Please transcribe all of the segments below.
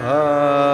啊。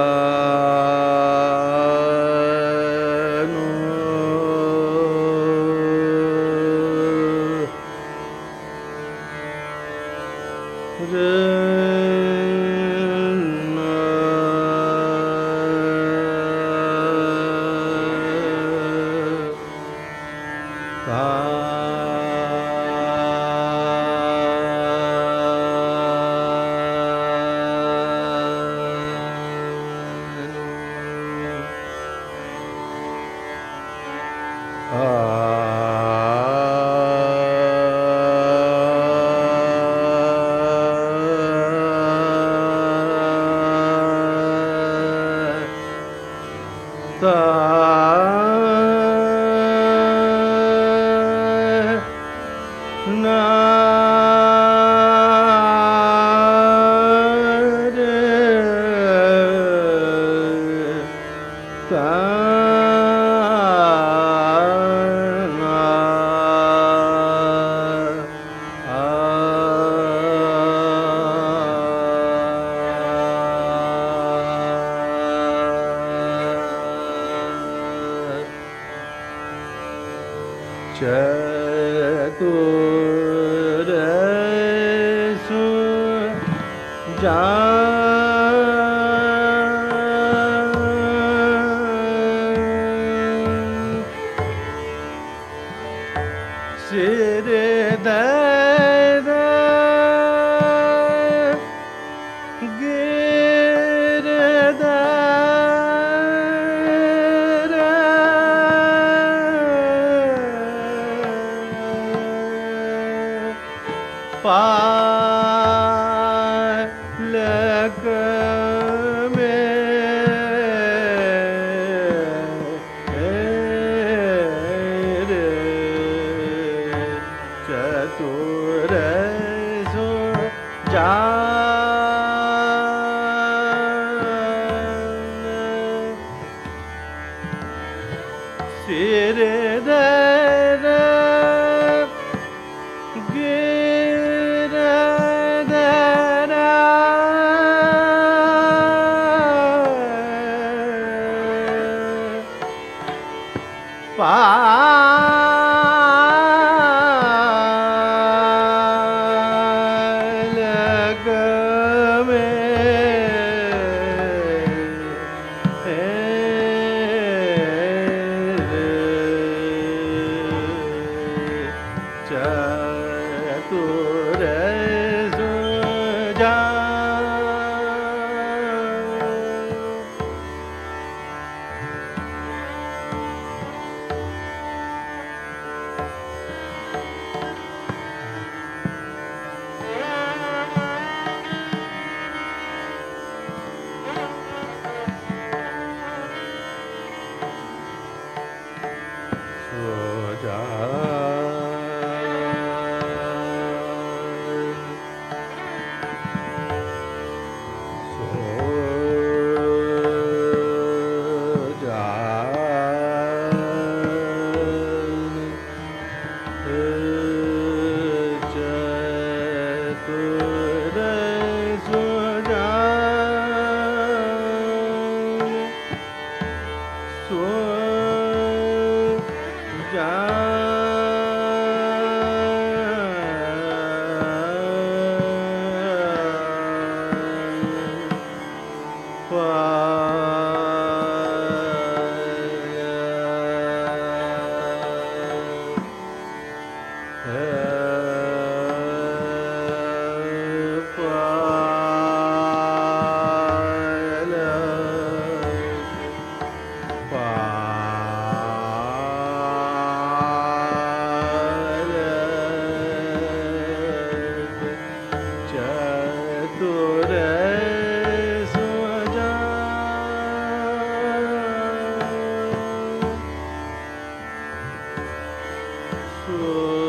呃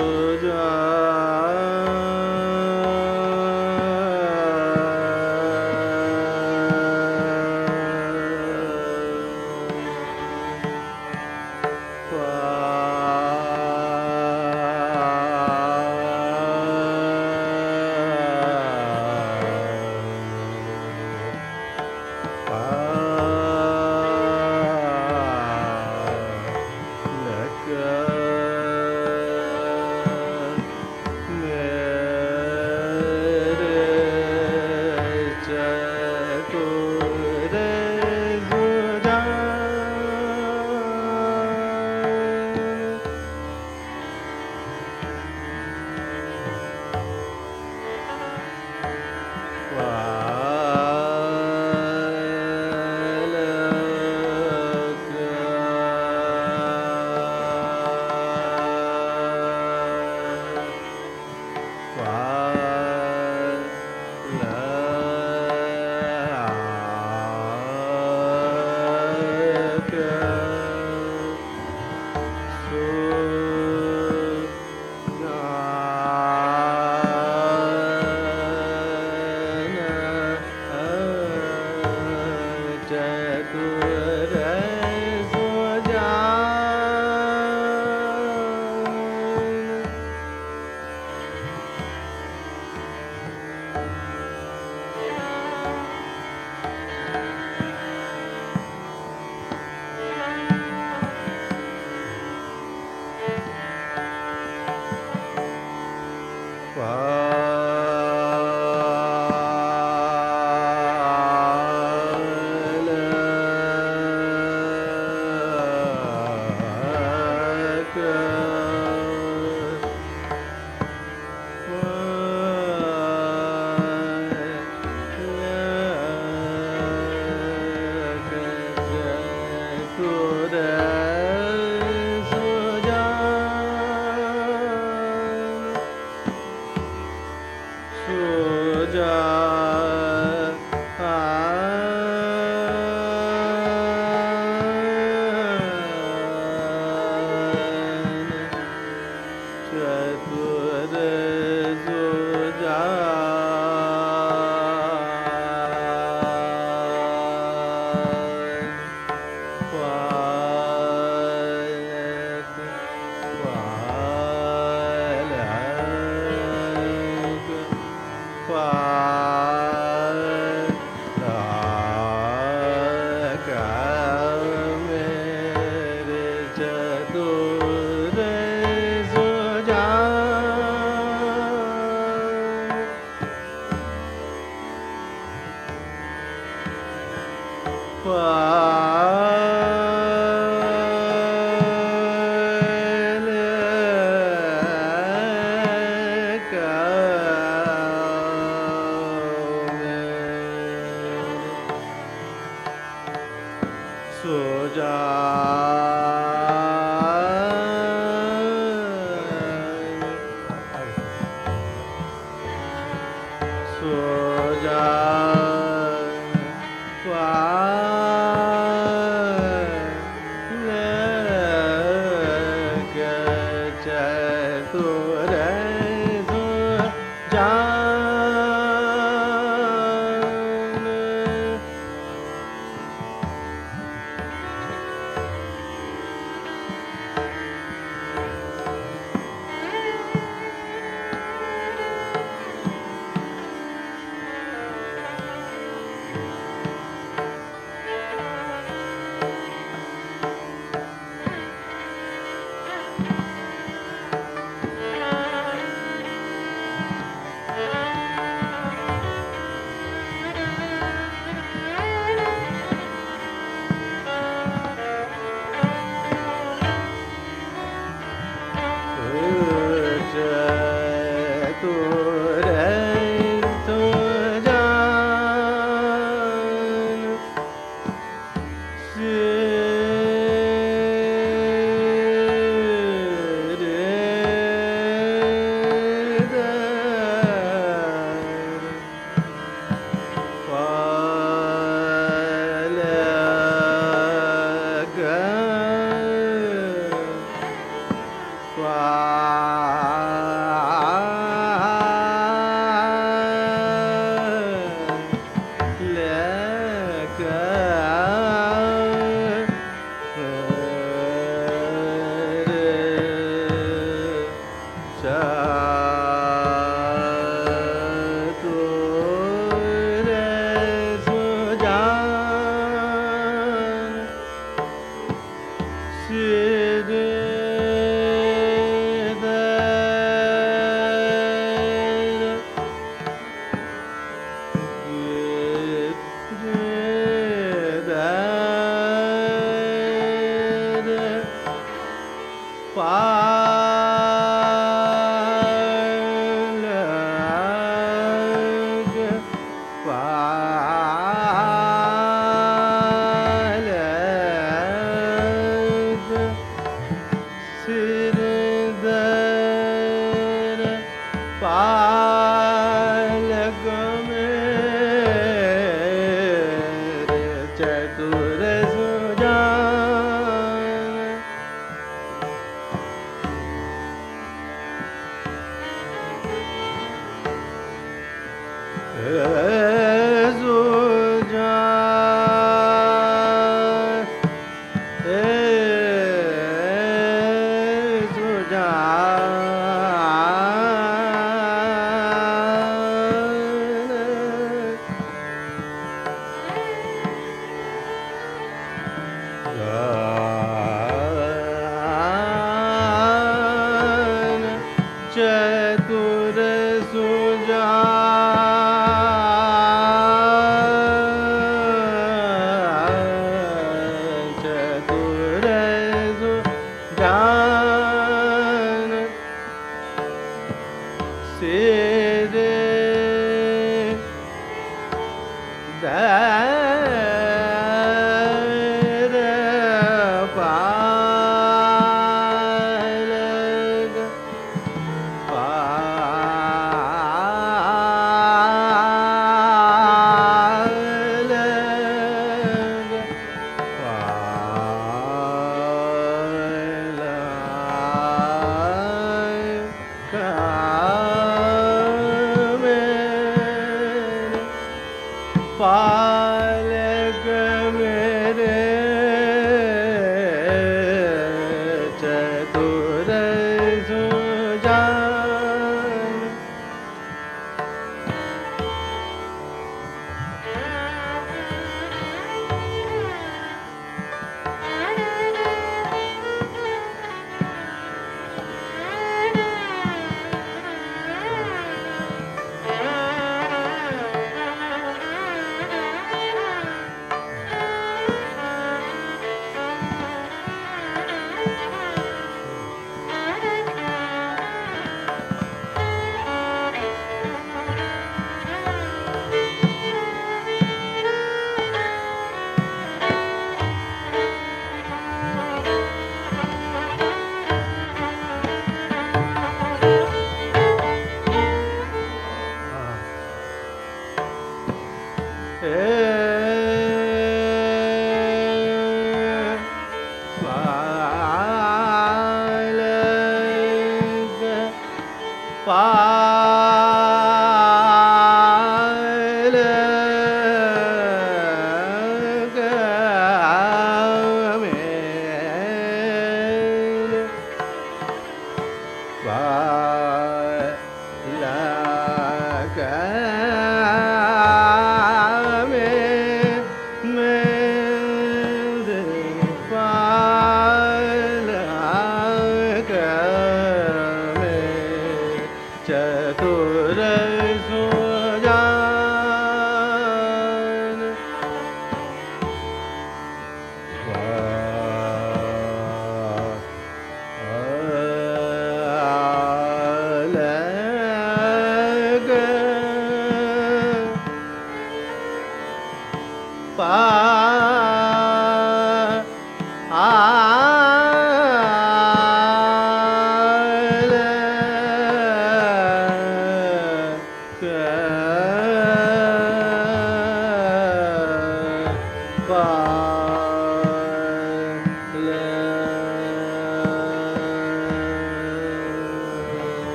जगो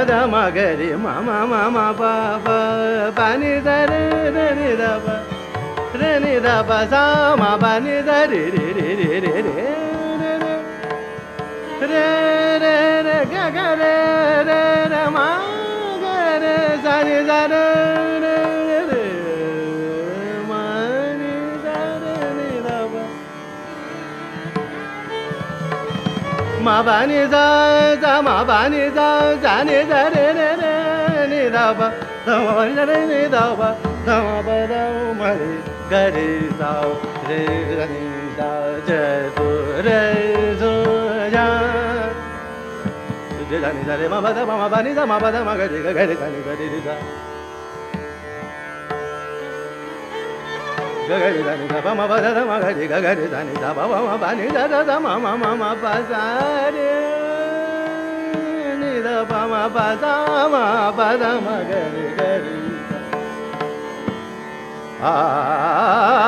పద మగరి మమ మమ ప పని దరి దని దప రని దప సామ పని దరి రి రి రి రి రి రే రే రే గ రే రే ర మా ma ba ni za za ma ba ni za za ni za re re re ni da ba da ma ba ni da re ni da ba da ma ba da ma re ga re sa re ga ni da je tu re zo ja re da ni da re ma ba da ma ba ni da ma ba da ma ga re ga re ga ni ga re da gagari dani da ba ma ba da ma gari gagari dani da ba ma ba ni da da da ma ma ma ma ba sa re ni da ba ma ba da ma ba da ma gari gari ah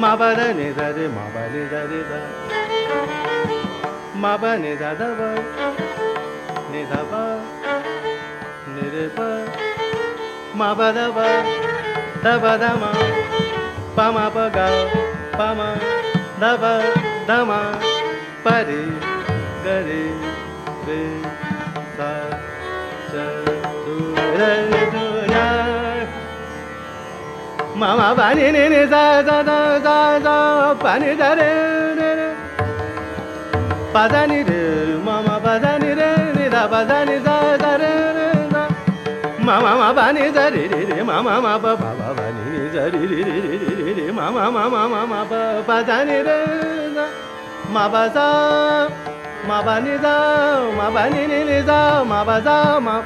ma ba da ne da re ma ba ne da re da ma ba ne da da ba ne da ba ne re ba ma ba da ba da ba da ma pa ma pa ga pa ma da ba da ma pa re ga re re sa cha do re do 妈妈爸尼尼尼咋咋咋咋爸尼咋嘞嘞嘞爸咋嘞嘞妈妈爸咋嘞嘞尼咋爸咋咋嘞嘞妈妈妈爸尼咋嘞嘞妈妈妈爸爸爸爸尼尼咋嘞嘞嘞嘞妈妈妈妈妈妈爸爸咋尼嘞妈爸咋妈爸尼咋妈爸尼尼尼咋妈爸咋妈。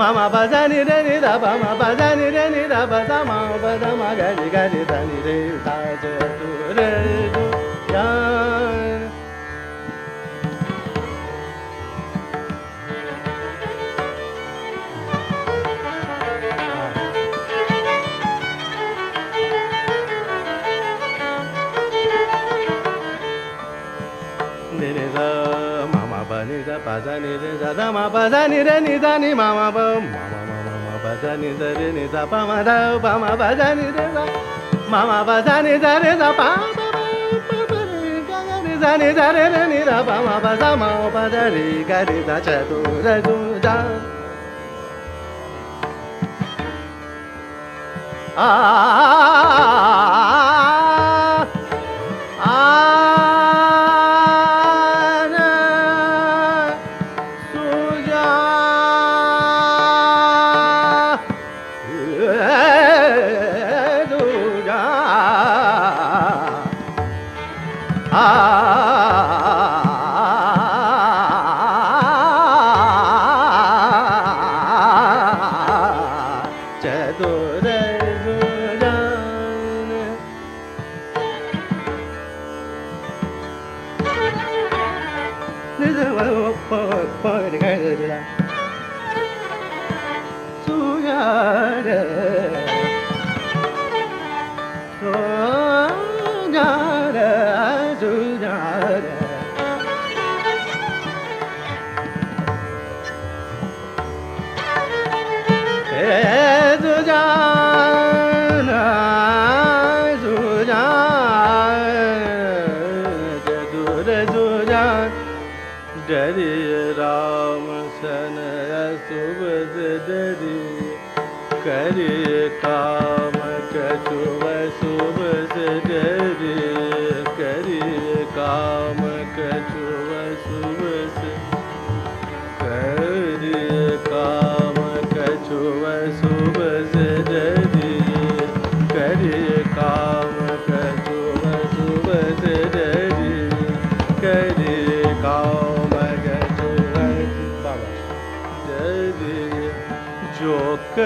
మ మ మ ప స ని రే ని the ప మ ప స ని రే ని ద 妈妈，爸爸，尼扎尼扎，爸爸，尼的尼扎尼，妈妈，爸爸，妈妈，妈妈，妈妈，爸爸，尼扎尼扎，爸爸，尼扎尼扎，妈妈，爸爸，尼扎尼扎，爸爸，爸爸，爸爸，尼扎尼扎尼扎尼扎，爸爸，爸爸，妈妈，爸爸，尼扎尼扎，尼扎，啊。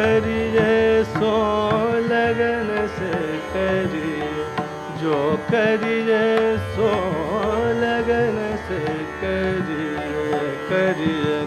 करिए सो लगन से करिए। जो करिए सो लगन से करिए करिए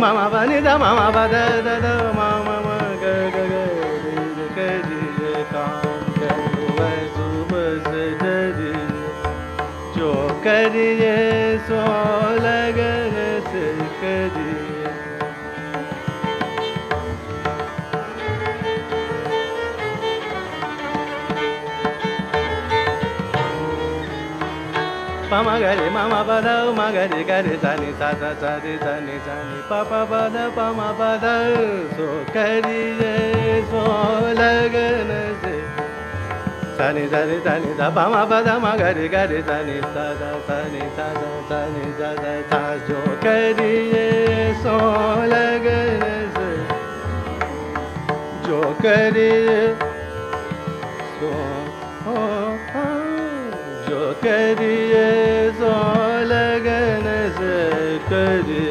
ma ma ba ni da ma ma ba da da da ma ma ma ga ga ga ri ri ga ri ri ka ga wa su ba se da ri jo ka ri ye so la मगरि मम पद मगरि करि सनि सत सरि सनि सनि पप पद पम पद सो करि सो लगन सनि सनि सनि द पम पद मगरि करि सनि सद सनि सद सनि सद सो करि सो लगन जो करि करिए सो लगन से करिए।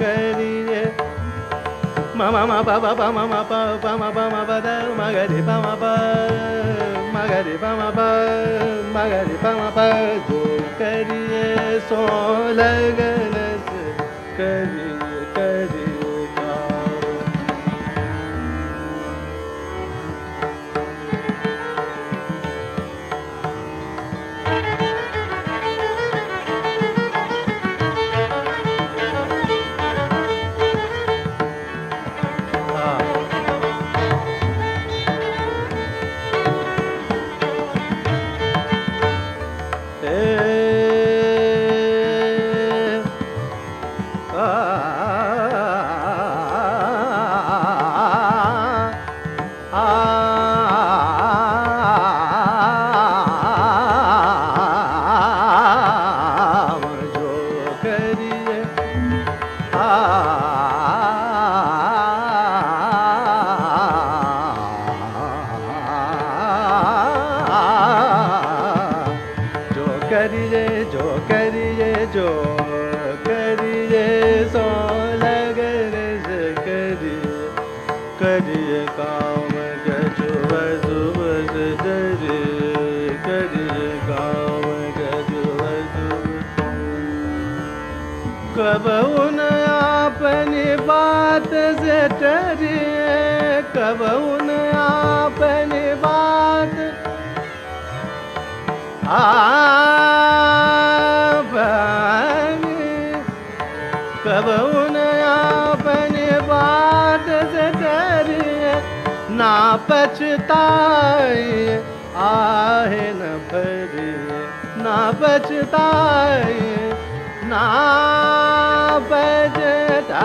करिये मम म प प म म प प म प म प द मगरि प म प मगरि प म प मगरि प म प जो करिये मागरि पामाप मघरि करिये ना बजता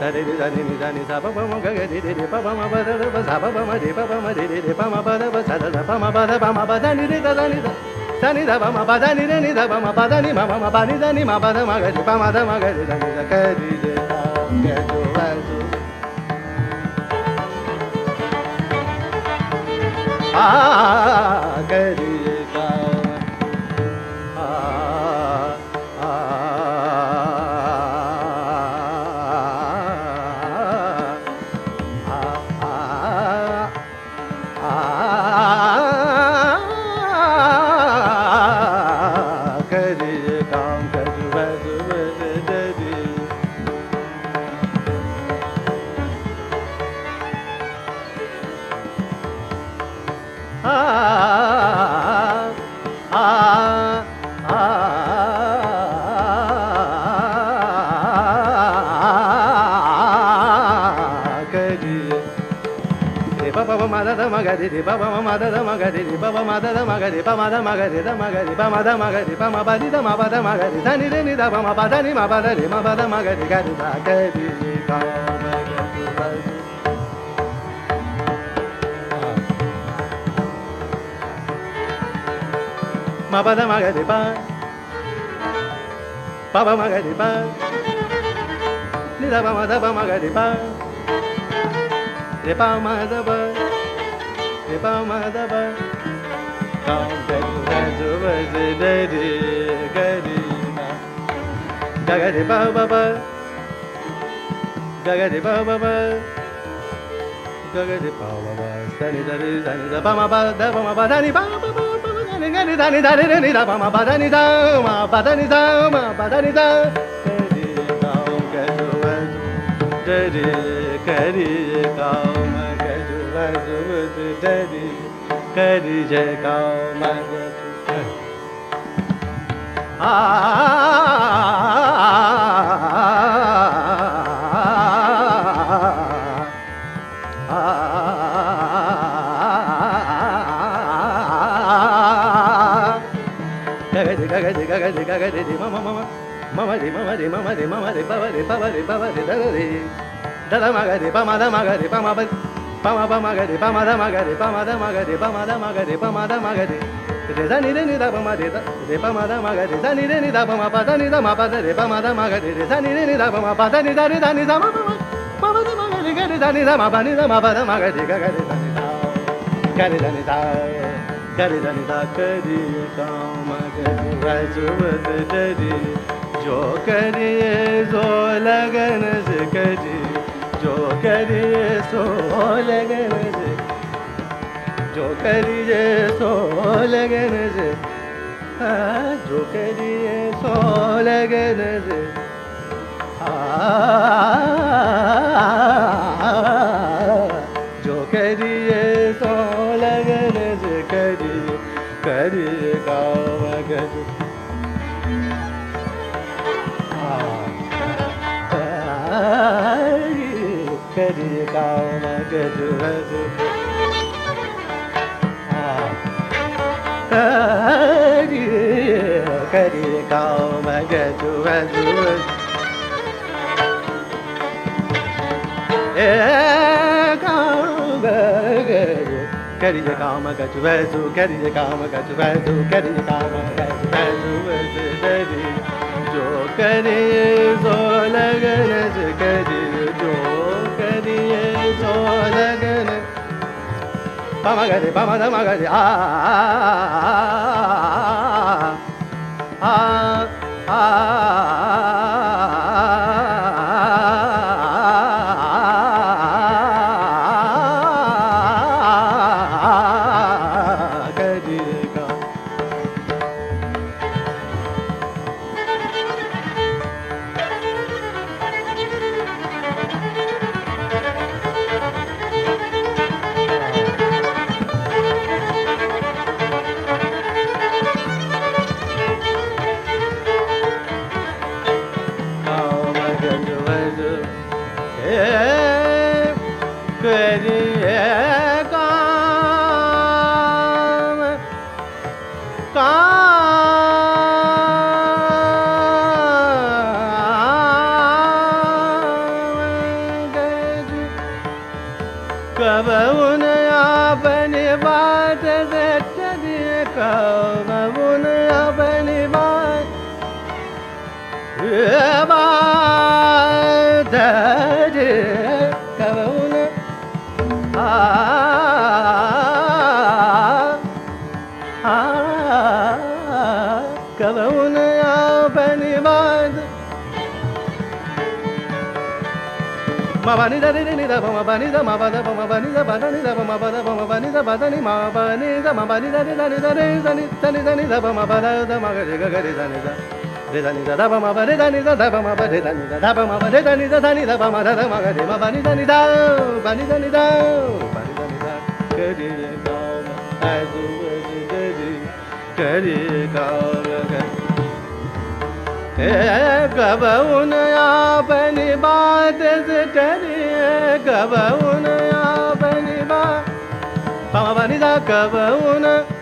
dani di dani ni dani sa pa pa ma ga ga di di pa pa ma ba da ba sa pa pa ma di pa pa ma di di di pa ma ba da ba sa da pa ma ba da pa ma ba dani di da dani da dani da pa ma ba dani ni ni da pa ma ba dani ma ma ma ba ni dani ma ba da ma ga di pa ma da ma ga di dani da ka di di da ga do ba do ah ga di ma re pa ma ma da da ma re pa pa ma da da ma ga re pa ma da ma ga re da ma ga re pa ma da ma ga re pa ma ba di da ma ba da ma ga re da ni re ni da pa ma ba da ni ma ba da re ma ba da ma ga ga da ga re ga ma ba ba da ma ga re pa pa ma ga re pa ni da pa ma da pa ma ga re pa re pa ma da re pa ma da ba ka de ga ju ba ji de di ga di ma ga ga ba ba ba ba ba ba ba ba ba sa ni da da ba ma ba da ba ma ba da ni ba ba ba ba ga ni ga ni da ba ma ba da ni da ma ba da ni da ma ba da ni da ga di ga ga ju ba đari cari je cao mang ah gagadi gagadi, di, mama mama mama, di mama di mama di mama, di pava di pava di pava di da da di da da magadi pama da magadi pama Bama bama gade, bama dama gade, bama dama gade, bama dama gade, bama dama gade. Re da ni de ni da bama de da, re bama dama gade, da ni de ni da bama pa da ni da ma pa da bama dama gade, re da ni de ni da bama pa da ni da re da ni da ma ma ma. Bama dama gade gade da ni da ma pa ni da ma pa da gade gade da ni da. Gade da ni da. Gade da ni da kadi ka ma gade rajuvat dari jo kadi zo lagan se kadi करिए सो लगन मुझे। जो करिए सो लगे मुझे। जो करिए सो लगन मुझे। हाँ, आ kari kao ma gadu vadu e kao ma gadu kari ja kao ma gadu vadu kari ja kao ma gadu vadu kari jo kari zo la gadu jo पमगदि पमग Magare ma ba ni da ni da ni da ni da ni da ni da ni da ba ma ba da da ma ga re ga ga re da ni da re da ni da da ba ma ba re da ni da da ba ma ba re da ni da da ba ma ba re da ni da da ni da ba ma da da ma ga re ma ba ni da ni da ba ni da ni da ba ni da ni da ga re ga ma ai du ga re ga re ga ma ga कबउन अपनी बात से डरिए कबउन अपनी बात मामा बनी दा कबउन मामा बनी दा नी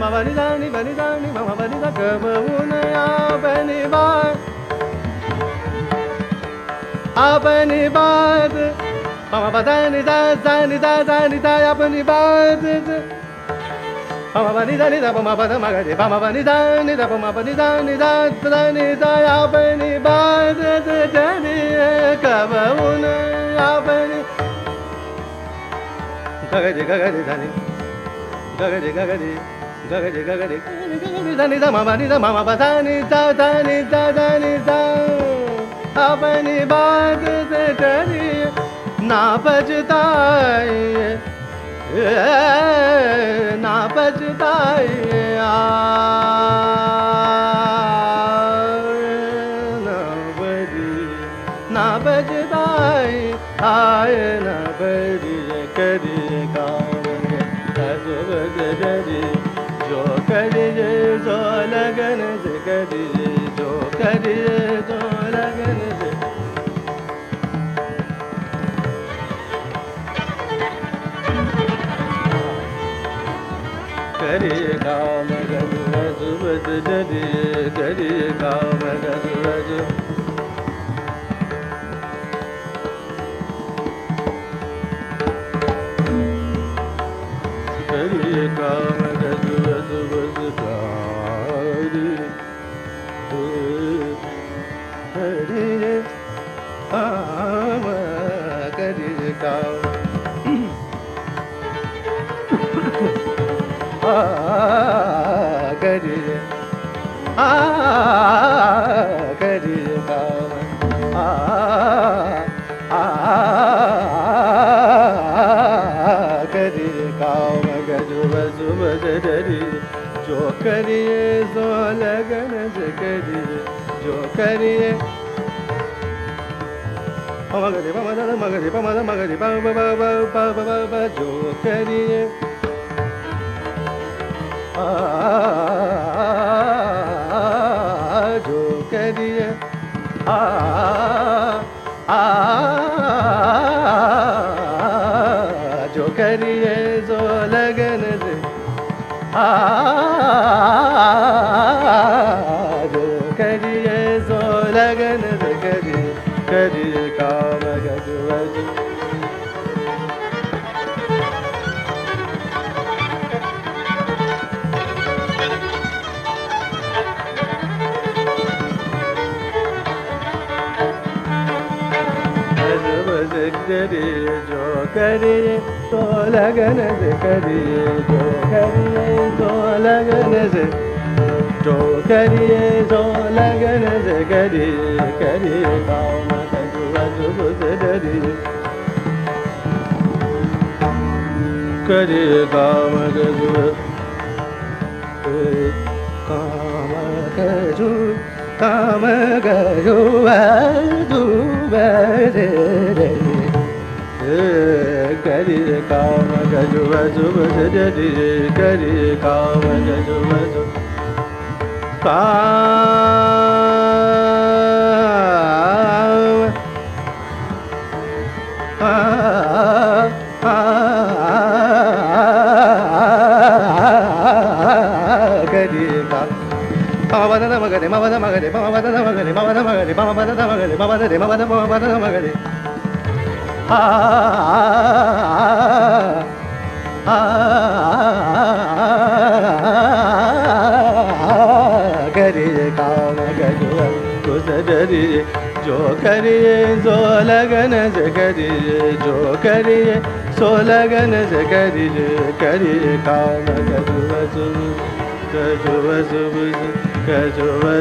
मवरिदानि वरिदानि मम वरिद गवनया बनि बाद अपनि बाद मम वदानि दानि दानि दाय अपनि बाद मम वनिदानि दप मम पद मगरि मम वनिदानि दप मम वनिदानि दानि दाय अपनि बाद जनि कवुन अपनि गगरि गगरि धनि। गगरि गगरि ga ga ga ga ga da ni da ma ba ni da ma ma ba da ni da da ni da da ni da अपनी बात से डरिए ना बजताइए ना बजताइए आ ना बजी ना बजताइए आए ना बजी ਕਰੇ ਕਾਮ ਗਜ ਵਜ ਵਜ ਜਰੇ ਕਰੇ ਕਾਮ ਗਜ ਵਜ ਕਰੇ जो करिए सो लगन से करिए जो करिए मगरे मगरे मगरे मगरे मगरे मगरे जो करिए जो करिए आ आ जो करिए जो लगन से ஆ kariye to lagane se kariye to kariye to lagane se to kariye to lagane se kariye kariye kauma tajuwa jubu se dariye kariye kauma tajuwa kauma tajuwa करि काम गजुब जुब जरि करि काम गजुब जुब काम करि काम मगरे मगरे मगरे मगरे मगरे मगरे मगरे मगरे मगरे मगरे मगरे मगरे करिए काम गजुआ जो करिए, जो लगन से करिए, जो करिए, सो लगन से करिए करिए काम गजुआ सुब गजुआ सुब गजुआ